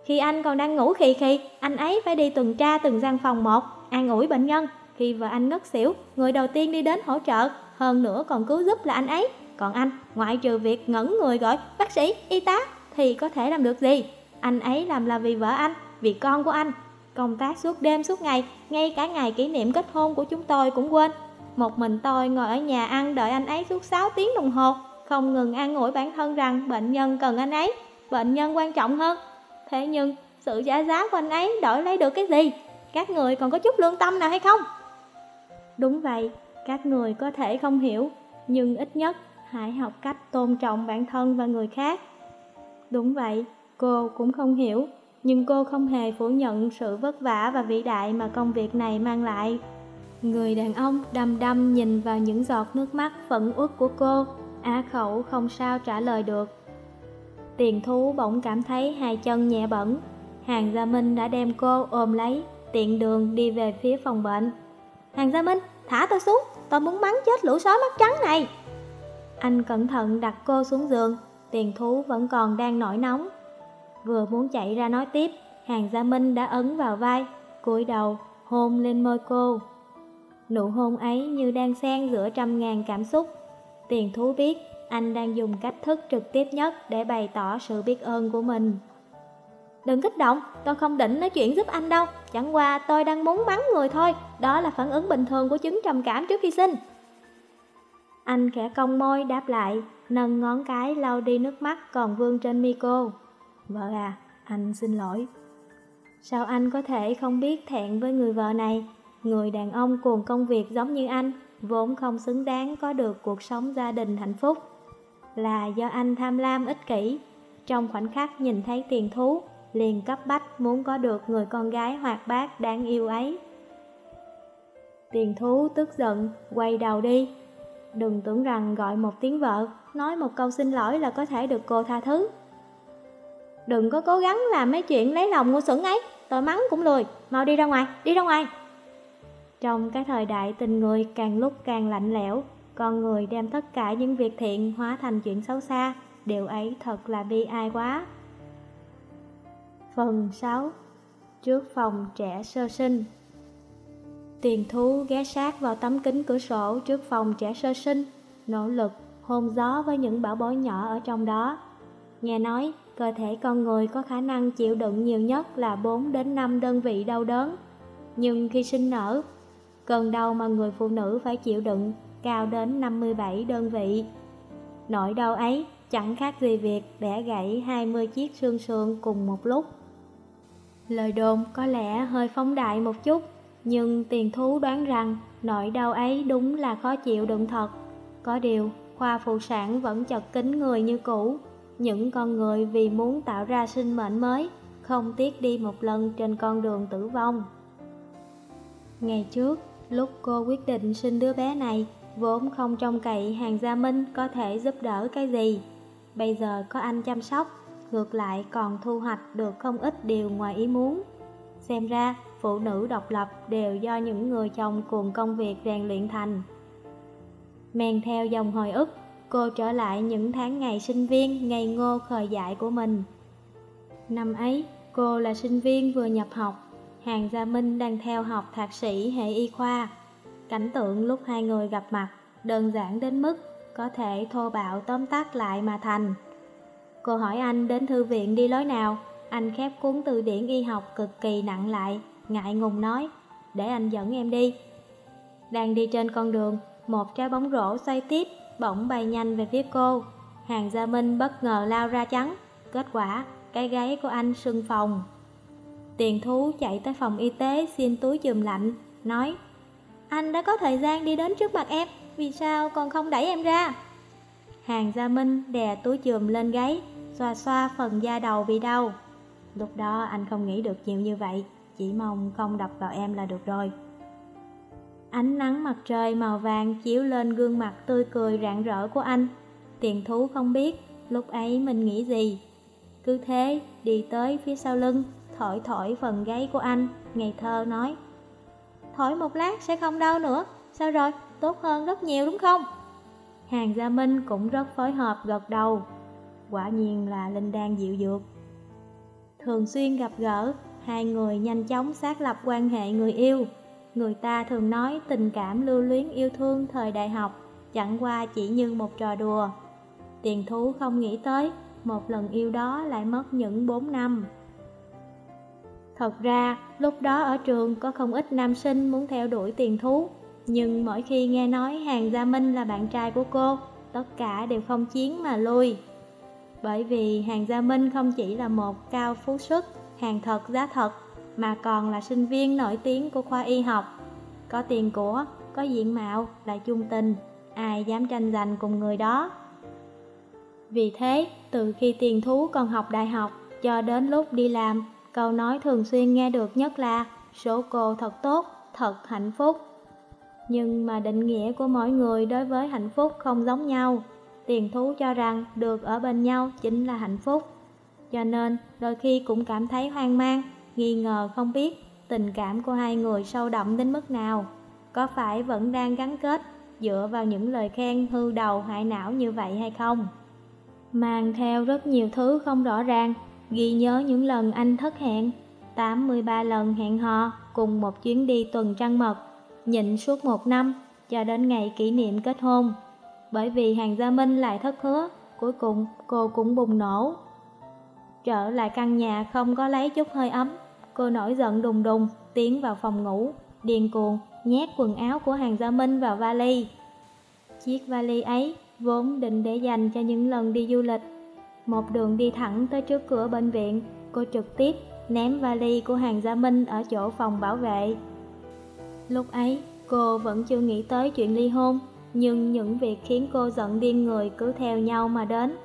Khi anh còn đang ngủ khì khì, anh ấy phải đi tuần tra từng gian phòng một, an ủi bệnh nhân. Khi vợ anh ngất xỉu, người đầu tiên đi đến hỗ trợ, hơn nữa còn cứu giúp là anh ấy. Còn anh, ngoại trừ việc ngẩn người gọi bác sĩ, y tá, thì có thể làm được gì? Anh ấy làm là vì vợ anh, vì con của anh. Công tác suốt đêm suốt ngày, ngay cả ngày kỷ niệm kết hôn của chúng tôi cũng quên. Một mình tôi ngồi ở nhà ăn đợi anh ấy suốt 6 tiếng đồng hồ, không ngừng an ủi bản thân rằng bệnh nhân cần anh ấy, bệnh nhân quan trọng hơn. Thế nhưng, sự trả giá của anh ấy đổi lấy được cái gì? Các người còn có chút lương tâm nào hay không? Đúng vậy, các người có thể không hiểu, nhưng ít nhất hãy học cách tôn trọng bản thân và người khác. Đúng vậy, cô cũng không hiểu, nhưng cô không hề phủ nhận sự vất vả và vĩ đại mà công việc này mang lại. Người đàn ông đăm đăm nhìn vào những giọt nước mắt phẫn uất của cô, á khẩu không sao trả lời được. Tiền thú bỗng cảm thấy hai chân nhẹ bẩn, Hàng Gia Minh đã đem cô ôm lấy, tiện đường đi về phía phòng bệnh. Hàng Gia Minh, thả tôi xuống, tôi muốn bắn chết lũ sói mắt trắng này. Anh cẩn thận đặt cô xuống giường, tiền thú vẫn còn đang nổi nóng. Vừa muốn chạy ra nói tiếp, Hàng Gia Minh đã ấn vào vai, cúi đầu, hôn lên môi cô. Nụ hôn ấy như đang xen giữa trăm ngàn cảm xúc. Tiền thú biết anh đang dùng cách thức trực tiếp nhất để bày tỏ sự biết ơn của mình. Đừng kích động, tôi không định nói chuyện giúp anh đâu, chẳng qua tôi đang muốn bắn người thôi, đó là phản ứng bình thường của chứng trầm cảm trước khi sinh. Anh khẽ cong môi đáp lại, nâng ngón cái lau đi nước mắt còn vương trên mi cô. Vợ à, anh xin lỗi. Sao anh có thể không biết thẹn với người vợ này? Người đàn ông cuồng công việc giống như anh, vốn không xứng đáng có được cuộc sống gia đình hạnh phúc. Là do anh tham lam ích kỷ, trong khoảnh khắc nhìn thấy tiền thú, liền cấp bách muốn có được người con gái hoạt bát đáng yêu ấy. Tiền thú tức giận, quay đầu đi. Đừng tưởng rằng gọi một tiếng vợ, nói một câu xin lỗi là có thể được cô tha thứ. Đừng có cố gắng làm mấy chuyện lấy lòng ngu xuẩn ấy, tôi mắng cũng lười, mau đi ra ngoài, đi ra ngoài. Trong cái thời đại tình người càng lúc càng lạnh lẽo, con người đem tất cả những việc thiện hóa thành chuyện xấu xa, điều ấy thật là bi ai quá. Phần 6 Trước phòng trẻ sơ sinh Tiền thú ghé sát vào tấm kính cửa sổ trước phòng trẻ sơ sinh, nỗ lực hôn gió với những bảo bối nhỏ ở trong đó. Nghe nói, cơ thể con người có khả năng chịu đựng nhiều nhất là 4 đến 5 đơn vị đau đớn. Nhưng khi sinh nở, cơn đau mà người phụ nữ phải chịu đựng cao đến 57 đơn vị. Nỗi đau ấy chẳng khác gì việc bẻ gãy 20 chiếc xương sườn cùng một lúc. Lời đồn có lẽ hơi phóng đại một chút, nhưng tiền thú đoán rằng nỗi đau ấy đúng là khó chịu đựng thật. Có điều, khoa phụ sản vẫn chật kín người như cũ. Những con người vì muốn tạo ra sinh mệnh mới, không tiếc đi một lần trên con đường tử vong. Ngày trước, lúc cô quyết định sinh đứa bé này, vốn không trông cậy hàng gia minh có thể giúp đỡ cái gì. Bây giờ có anh chăm sóc, ngược lại còn thu hoạch được không ít điều ngoài ý muốn. Xem ra, phụ nữ độc lập đều do những người chồng cùng công việc rèn luyện thành. Men theo dòng hồi ức, cô trở lại những tháng ngày sinh viên ngây ngô khờ dại của mình. Năm ấy, cô là sinh viên vừa nhập học, Hàng Gia Minh đang theo học thạc sĩ hệ y khoa. Cảnh tượng lúc hai người gặp mặt đơn giản đến mức có thể thô bạo tóm tắt lại mà thành. Cô hỏi anh đến thư viện đi lối nào, anh khép cuốn từ điển y học cực kỳ nặng lại, ngại ngùng nói, để anh dẫn em đi. Đang đi trên con đường, một trái bóng rổ xoay tiếp, bỗng bay nhanh về phía cô. Hàng Gia Minh bất ngờ lao ra chắn, kết quả cái gáy của anh sưng phòng. Tiền thú chạy tới phòng y tế xin túi chùm lạnh, nói Anh đã có thời gian đi đến trước mặt em, vì sao còn không đẩy em ra? Hàng Gia Minh đè túi chùm lên gáy, xoa xoa phần da đầu bị đau. Lúc đó anh không nghĩ được nhiều như vậy, chỉ mong không đập vào em là được rồi. Ánh nắng mặt trời màu vàng chiếu lên gương mặt tươi cười rạng rỡ của anh. Tiền thú không biết lúc ấy mình nghĩ gì. cứ thế đi tới phía sau lưng, thổi thổi phần gáy của anh, ngày thơ nói Thổi một lát sẽ không đau nữa, sao rồi, tốt hơn rất nhiều đúng không? Hàng Gia Minh cũng rất phối hợp gật đầu Quả nhiên là Linh đang dịu dược Thường xuyên gặp gỡ, hai người nhanh chóng xác lập quan hệ người yêu. Người ta thường nói tình cảm lưu luyến yêu thương thời đại học Chẳng qua chỉ như một trò đùa. Tiền thú không nghĩ tới Một lần yêu đó lại mất những 4 năm. Thật ra, lúc đó ở trường có không ít nam sinh muốn theo đuổi tiền thú Nhưng mỗi khi nghe nói Hàng Gia Minh là bạn trai của cô Tất cả đều không chiến mà lui. Bởi vì Hàng Gia Minh không chỉ là một cao phú xuất Hàng thật giá thật Mà còn là sinh viên nổi tiếng của khoa y học. Có tiền của, có diện mạo, lại chung tình Ai dám tranh giành cùng người đó. Vì thế, từ khi tiền thú còn học đại học Cho đến lúc đi làm Câu nói thường xuyên nghe được nhất là Số cô thật tốt, thật hạnh phúc. Nhưng mà định nghĩa của mỗi người đối với hạnh phúc không giống nhau. Tiền thú cho rằng được ở bên nhau chính là hạnh phúc. Cho nên đôi khi cũng cảm thấy hoang mang Nghi ngờ không biết tình cảm của hai người sâu đậm đến mức nào Có phải vẫn đang gắn kết dựa vào những lời khen hư đầu hại não như vậy hay không? Mang theo rất nhiều thứ không rõ ràng ghi nhớ những lần anh thất hẹn, 83 lần hẹn hò cùng một chuyến đi tuần trăng mật, nhịn suốt một năm cho đến ngày kỷ niệm kết hôn. Bởi vì hàng gia Minh lại thất hứa, cuối cùng cô cũng bùng nổ. Trở lại căn nhà không có lấy chút hơi ấm, cô nổi giận đùng đùng, tiến vào phòng ngủ, điên cuồng, nhét quần áo của hàng gia Minh vào vali. Chiếc vali ấy vốn định để dành cho những lần đi du lịch một đường đi thẳng tới trước cửa bệnh viện, cô trực tiếp ném vali của hàng gia Minh ở chỗ phòng bảo vệ. Lúc ấy, cô vẫn chưa nghĩ tới chuyện ly hôn, nhưng những việc khiến cô giận điên người cứ theo nhau mà đến.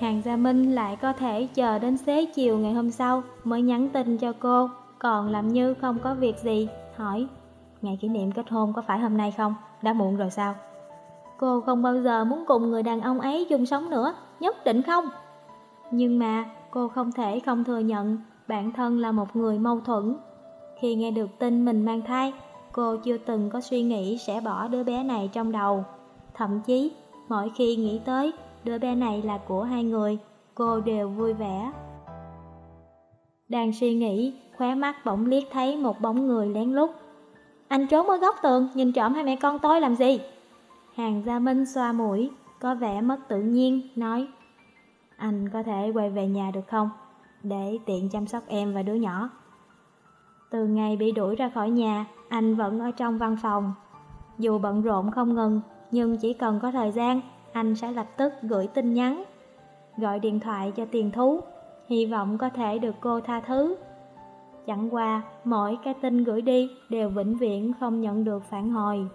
Hàng Gia Minh lại có thể chờ đến xế chiều ngày hôm sau mới nhắn tin cho cô, còn làm như không có việc gì, hỏi Ngày kỷ niệm kết hôn có phải hôm nay không? Đã muộn rồi sao? Cô không bao giờ muốn cùng người đàn ông ấy chung sống nữa, nhất định không? Nhưng mà cô không thể không thừa nhận bản thân là một người mâu thuẫn. Khi nghe được tin mình mang thai, cô chưa từng có suy nghĩ sẽ bỏ đứa bé này trong đầu. Thậm chí, mỗi khi nghĩ tới đứa bé này là của hai người, cô đều vui vẻ. Đang suy nghĩ, khóe mắt bỗng liếc thấy một bóng người lén lút. Anh trốn ở góc tường, nhìn trộm hai mẹ con tôi làm gì? Hàng Gia Minh xoa mũi, có vẻ mất tự nhiên, nói anh có thể quay về nhà được không? Để tiện chăm sóc em và đứa nhỏ. Từ ngày bị đuổi ra khỏi nhà, anh vẫn ở trong văn phòng. Dù bận rộn không ngừng, nhưng chỉ cần có thời gian, anh sẽ lập tức gửi tin nhắn, gọi điện thoại cho tiền thú, hy vọng có thể được cô tha thứ. Chẳng qua, mỗi cái tin gửi đi đều vĩnh viễn không nhận được phản hồi.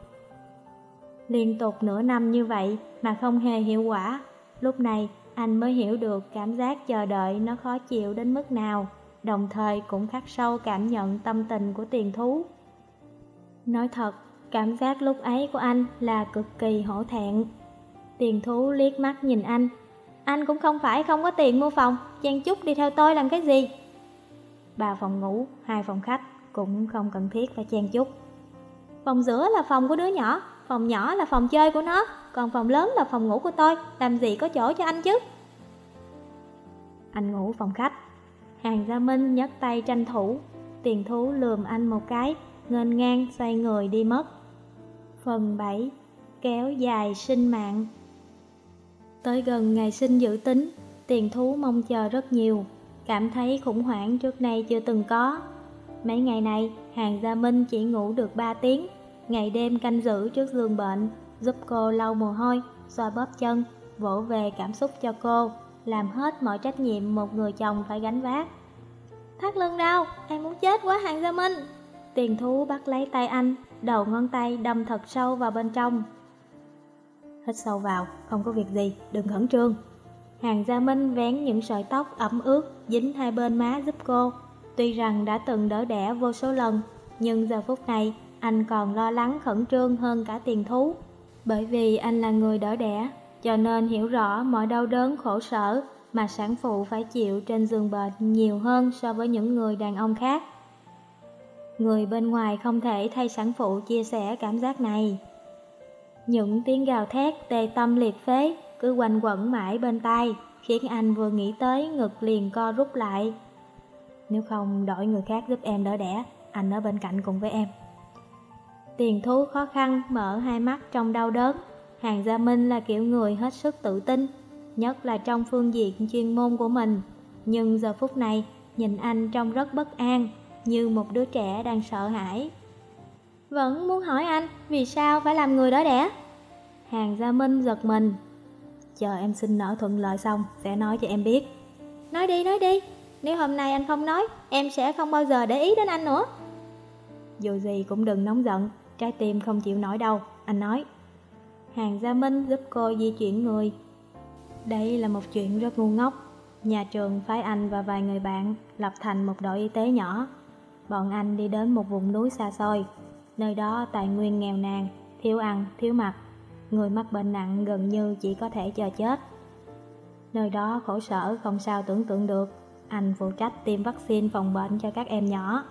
Liên tục nửa năm như vậy mà không hề hiệu quả, lúc này anh mới hiểu được cảm giác chờ đợi nó khó chịu đến mức nào, đồng thời cũng khắc sâu cảm nhận tâm tình của tiền thú. Nói thật, cảm giác lúc ấy của anh là cực kỳ hổ thẹn. Tiền thú liếc mắt nhìn anh, anh cũng không phải không có tiền mua phòng, chàng chút đi theo tôi làm cái gì. Ba phòng ngủ, hai phòng khách cũng không cần thiết phải chen chút. Phòng giữa là phòng của đứa nhỏ, phòng nhỏ là phòng chơi của nó, còn phòng lớn là phòng ngủ của tôi, làm gì có chỗ cho anh chứ? Anh ngủ phòng khách. Hàng Gia Minh nhấc tay tranh thủ, tiền thú lườm anh một cái, Ngên ngang xoay người đi mất. Phần 7. Kéo dài sinh mạng Tới gần ngày sinh dự tính, tiền thú mong chờ rất nhiều, cảm thấy khủng hoảng trước nay chưa từng có. Mấy ngày này, Hàng Gia Minh chỉ ngủ được 3 tiếng, ngày đêm canh giữ trước giường bệnh, giúp cô lau mồ hôi, xoa bóp chân, vỗ về cảm xúc cho cô, làm hết mọi trách nhiệm một người chồng phải gánh vác. Thắt lưng đau, em muốn chết quá Hàng Gia Minh. Tiền thú bắt lấy tay anh, đầu ngón tay đâm thật sâu vào bên trong. Hít sâu vào, không có việc gì, đừng khẩn trương. Hàng Gia Minh vén những sợi tóc ẩm ướt dính hai bên má giúp cô. Tuy rằng đã từng đỡ đẻ vô số lần, nhưng giờ phút này anh còn lo lắng khẩn trương hơn cả tiền thú. Bởi vì anh là người đỡ đẻ, cho nên hiểu rõ mọi đau đớn khổ sở, mà sản phụ phải chịu trên giường bệnh nhiều hơn so với những người đàn ông khác. Người bên ngoài không thể thay sản phụ chia sẻ cảm giác này. Những tiếng gào thét tê tâm liệt phế cứ quanh quẩn mãi bên tai, khiến anh vừa nghĩ tới ngực liền co rút lại. Nếu không đổi người khác giúp em đỡ đẻ, anh ở bên cạnh cùng với em. Tiền thú khó khăn mở hai mắt trong đau đớn. Hàng Gia Minh là kiểu người hết sức tự tin, nhất là trong phương diện chuyên môn của mình. Nhưng giờ phút này, nhìn anh trông rất bất an, như một đứa trẻ đang sợ hãi. Vẫn muốn hỏi anh, vì sao phải làm người đó đẻ? Hàng Gia Minh giật mình. Chờ em xin nở thuận lợi xong, sẽ nói cho em biết. Nói đi, nói đi, nếu hôm nay anh không nói, em sẽ không bao giờ để ý đến anh nữa. Dù gì cũng đừng nóng giận, trái tim không chịu nổi đâu, anh nói. Hàng Gia Minh giúp cô di chuyển người. Đây là một chuyện rất ngu ngốc. Nhà trường phái anh và vài người bạn lập thành một đội y tế nhỏ. Bọn anh đi đến một vùng núi xa xôi. Nơi đó tài nguyên nghèo nàn, thiếu ăn, thiếu mặc. Người mắc bệnh nặng gần như chỉ có thể chờ chết. Nơi đó khổ sở không sao tưởng tượng được. Anh phụ trách tiêm vaccine phòng bệnh cho các em nhỏ.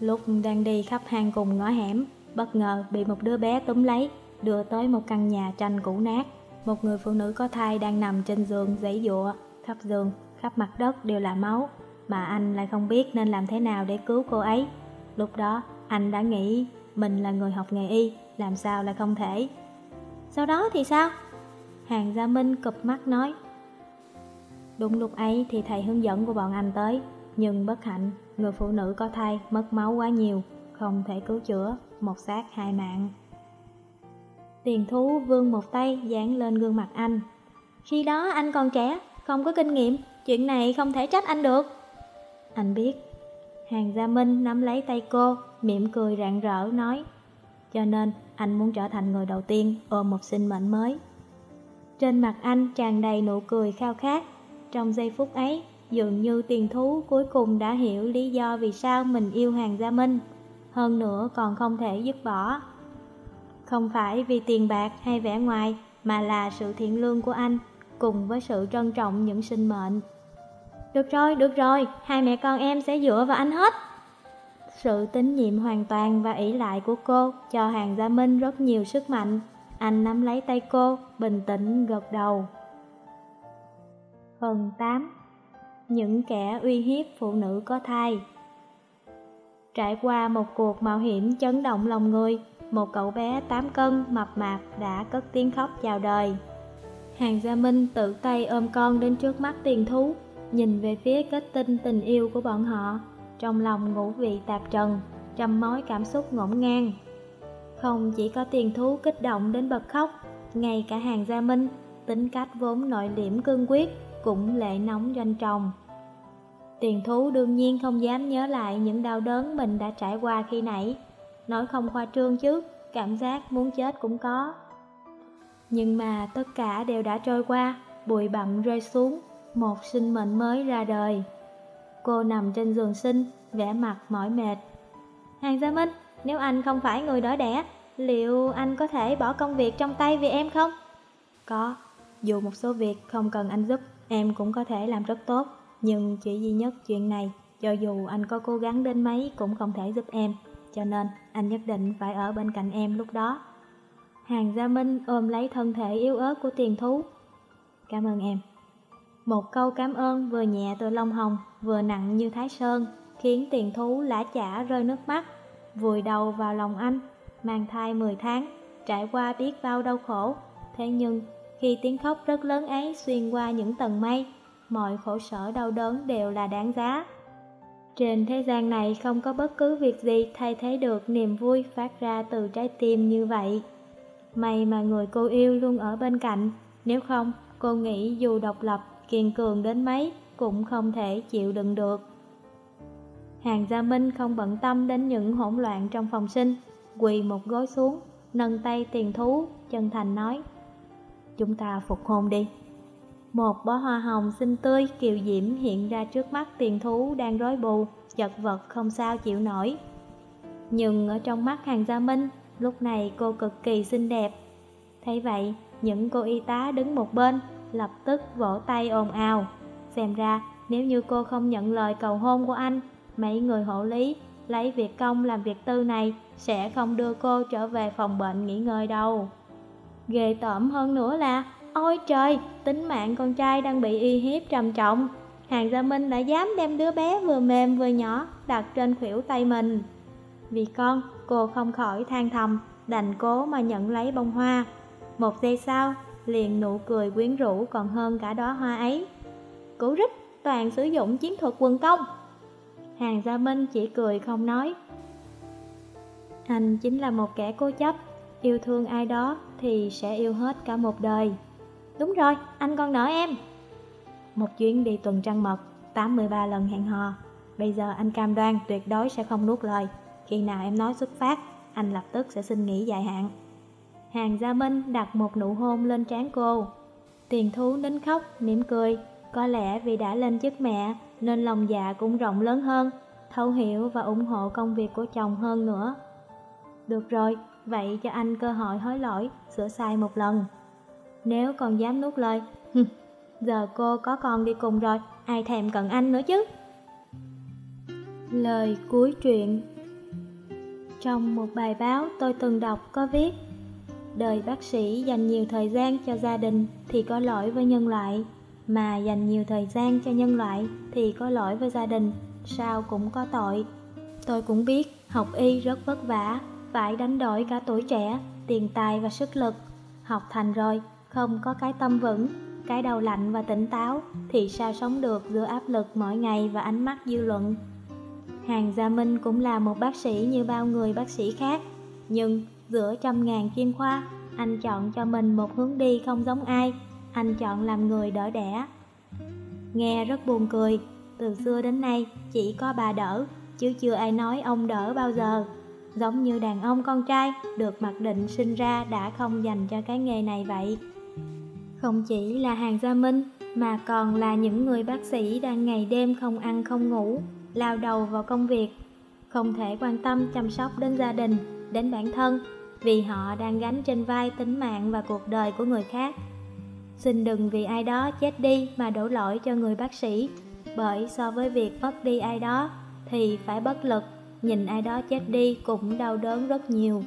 Lúc đang đi khắp hang cùng ngõ hẻm, bất ngờ bị một đứa bé túm lấy, đưa tới một căn nhà tranh cũ nát. Một người phụ nữ có thai đang nằm trên giường giấy dụa, khắp giường, khắp mặt đất đều là máu, mà anh lại không biết nên làm thế nào để cứu cô ấy. Lúc đó, anh đã nghĩ mình là người học nghề y, làm sao lại không thể. Sau đó thì sao? Hàng Gia Minh cụp mắt nói. Đúng lúc ấy thì thầy hướng dẫn của bọn anh tới, nhưng bất hạnh, người phụ nữ có thai mất máu quá nhiều, không thể cứu chữa, một xác hai mạng. Tiền thú vương một tay dán lên gương mặt anh. Khi đó anh còn trẻ, không có kinh nghiệm, chuyện này không thể trách anh được. Anh biết. Hàng Gia Minh nắm lấy tay cô, mỉm cười rạng rỡ nói. Cho nên anh muốn trở thành người đầu tiên ôm một sinh mệnh mới. Trên mặt anh tràn đầy nụ cười khao khát. Trong giây phút ấy, dường như tiền thú cuối cùng đã hiểu lý do vì sao mình yêu Hàng Gia Minh. Hơn nữa còn không thể dứt bỏ. Không phải vì tiền bạc hay vẻ ngoài, mà là sự thiện lương của anh, cùng với sự trân trọng những sinh mệnh. Được rồi, được rồi, hai mẹ con em sẽ dựa vào anh hết. Sự tín nhiệm hoàn toàn và ỷ lại của cô cho Hàng Gia Minh rất nhiều sức mạnh. Anh nắm lấy tay cô, bình tĩnh gật đầu. Phần 8 Những kẻ uy hiếp phụ nữ có thai Trải qua một cuộc mạo hiểm chấn động lòng người, một cậu bé 8 cân mập mạp đã cất tiếng khóc chào đời. Hàng Gia Minh tự tay ôm con đến trước mắt tiền thú, nhìn về phía kết tinh tình yêu của bọn họ, trong lòng ngũ vị tạp trần, trăm mối cảm xúc ngổn ngang. Không chỉ có tiền thú kích động đến bật khóc, ngay cả Hàng Gia Minh, tính cách vốn nội liễm cương quyết, cũng lệ nóng doanh trồng. Tiền thú đương nhiên không dám nhớ lại những đau đớn mình đã trải qua khi nãy, nói không khoa trương chứ, cảm giác muốn chết cũng có. Nhưng mà tất cả đều đã trôi qua, bụi bặm rơi xuống, một sinh mệnh mới ra đời. Cô nằm trên giường sinh, vẻ mặt mỏi mệt. Hàng Gia Minh, nếu anh không phải người đỡ đẻ, liệu anh có thể bỏ công việc trong tay vì em không? Có, dù một số việc không cần anh giúp, em cũng có thể làm rất tốt. Nhưng chỉ duy nhất chuyện này, cho dù anh có cố gắng đến mấy cũng không thể giúp em. Cho nên anh nhất định phải ở bên cạnh em lúc đó. Hàng Gia Minh ôm lấy thân thể yếu ớt của tiền thú. Cảm ơn em. Một câu cảm ơn vừa nhẹ từ lông hồng, vừa nặng như thái sơn, khiến tiền thú lã chả rơi nước mắt, vùi đầu vào lòng anh, mang thai 10 tháng, trải qua biết bao đau khổ. Thế nhưng, khi tiếng khóc rất lớn ấy xuyên qua những tầng mây, mọi khổ sở đau đớn đều là đáng giá. Trên thế gian này không có bất cứ việc gì thay thế được niềm vui phát ra từ trái tim như vậy. May mà người cô yêu luôn ở bên cạnh, nếu không, cô nghĩ dù độc lập, kiên cường đến mấy cũng không thể chịu đựng được. Hàng Gia Minh không bận tâm đến những hỗn loạn trong phòng sinh, quỳ một gối xuống, nâng tay tiền thú, chân thành nói Chúng ta phục hôn đi. Một bó hoa hồng xinh tươi kiều diễm hiện ra trước mắt tiền thú đang rối bù, chật vật không sao chịu nổi. Nhưng ở trong mắt hàng gia minh, lúc này cô cực kỳ xinh đẹp. Thấy vậy, những cô y tá đứng một bên, lập tức vỗ tay ồn ào. Xem ra, nếu như cô không nhận lời cầu hôn của anh, mấy người hộ lý lấy việc công làm việc tư này sẽ không đưa cô trở về phòng bệnh nghỉ ngơi đâu. Ghê tởm hơn nữa là, ôi trời, tính mạng con trai đang bị uy hiếp trầm trọng. Hàng Gia Minh đã dám đem đứa bé vừa mềm vừa nhỏ đặt trên khuỷu tay mình. Vì con, cô không khỏi than thầm, đành cố mà nhận lấy bông hoa. Một giây sau, liền nụ cười quyến rũ còn hơn cả đóa hoa ấy. Cú rít toàn sử dụng chiến thuật quần công. Hàng Gia Minh chỉ cười không nói. Anh chính là một kẻ cố chấp, yêu thương ai đó thì sẽ yêu hết cả một đời. Đúng rồi, anh còn nợ em. Một chuyến đi tuần trăng mật, 83 lần hẹn hò. Bây giờ anh cam đoan tuyệt đối sẽ không nuốt lời. Khi nào em nói xuất phát, anh lập tức sẽ xin nghỉ dài hạn. Hàng Gia Minh đặt một nụ hôn lên trán cô. Tiền thú nín khóc, mỉm cười. Có lẽ vì đã lên chức mẹ nên lòng dạ cũng rộng lớn hơn, thấu hiểu và ủng hộ công việc của chồng hơn nữa. Được rồi, vậy cho anh cơ hội hối lỗi, sửa sai một lần. Nếu còn dám nuốt lời, giờ cô có con đi cùng rồi, ai thèm cần anh nữa chứ? Lời cuối truyện Trong một bài báo tôi từng đọc có viết Đời bác sĩ dành nhiều thời gian cho gia đình thì có lỗi với nhân loại. Mà dành nhiều thời gian cho nhân loại thì có lỗi với gia đình. Sao cũng có tội. Tôi cũng biết học y rất vất vả Phải đánh đổi cả tuổi trẻ, tiền tài và sức lực. Học thành rồi, không có cái tâm vững Cái đầu lạnh và tỉnh táo Thì sao sống được giữa áp lực mỗi ngày và ánh mắt dư luận? Hàng Gia Minh cũng là một bác sĩ như bao người bác sĩ khác Nhưng giữa trăm ngàn chuyên khoa Anh chọn cho mình một hướng đi không giống ai. Anh chọn làm người đỡ đẻ. Nghe rất buồn cười Từ xưa đến nay chỉ có bà đỡ Chứ chưa ai nói ông đỡ bao giờ. Giống như đàn ông con trai Được mặc định sinh ra đã không dành cho cái nghề này vậy. Không chỉ là hàng gia minh Mà còn là những người bác sĩ đang ngày đêm không ăn không ngủ lao đầu vào công việc, không thể quan tâm chăm sóc đến gia đình, đến bản thân, vì họ đang gánh trên vai tính mạng và cuộc đời của người khác. Xin đừng vì ai đó chết đi mà đổ lỗi cho người bác sĩ, bởi so với việc mất đi ai đó thì phải bất lực, nhìn ai đó chết đi cũng đau đớn rất nhiều.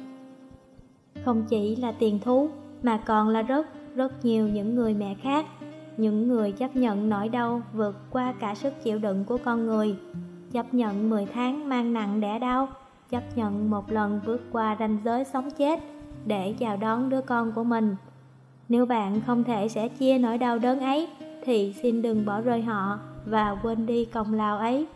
Không chỉ là tiền thú, mà còn là rất, rất nhiều những người mẹ khác, những người chấp nhận nỗi đau vượt qua cả sức chịu đựng của con người chấp nhận 10 tháng mang nặng đẻ đau, chấp nhận một lần vượt qua ranh giới sống chết để chào đón đứa con của mình. Nếu bạn không thể sẽ chia nỗi đau đớn ấy, thì xin đừng bỏ rơi họ và quên đi công lao ấy.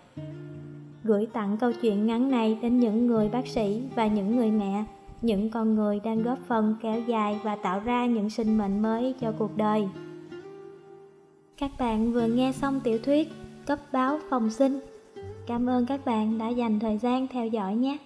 Gửi tặng câu chuyện ngắn này đến những người bác sĩ và những người mẹ, những con người đang góp phần kéo dài và tạo ra những sinh mệnh mới cho cuộc đời. Các bạn vừa nghe xong tiểu thuyết Cấp báo phòng sinh Cảm ơn các bạn đã dành thời gian theo dõi nhé.